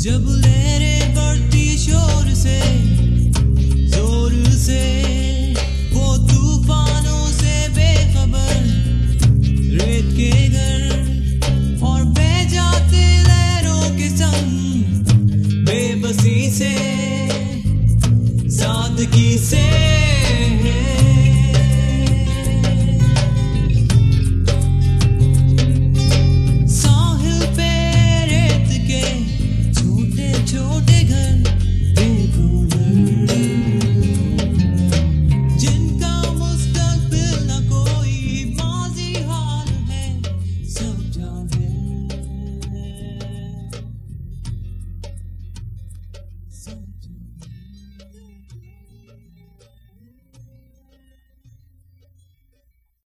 جب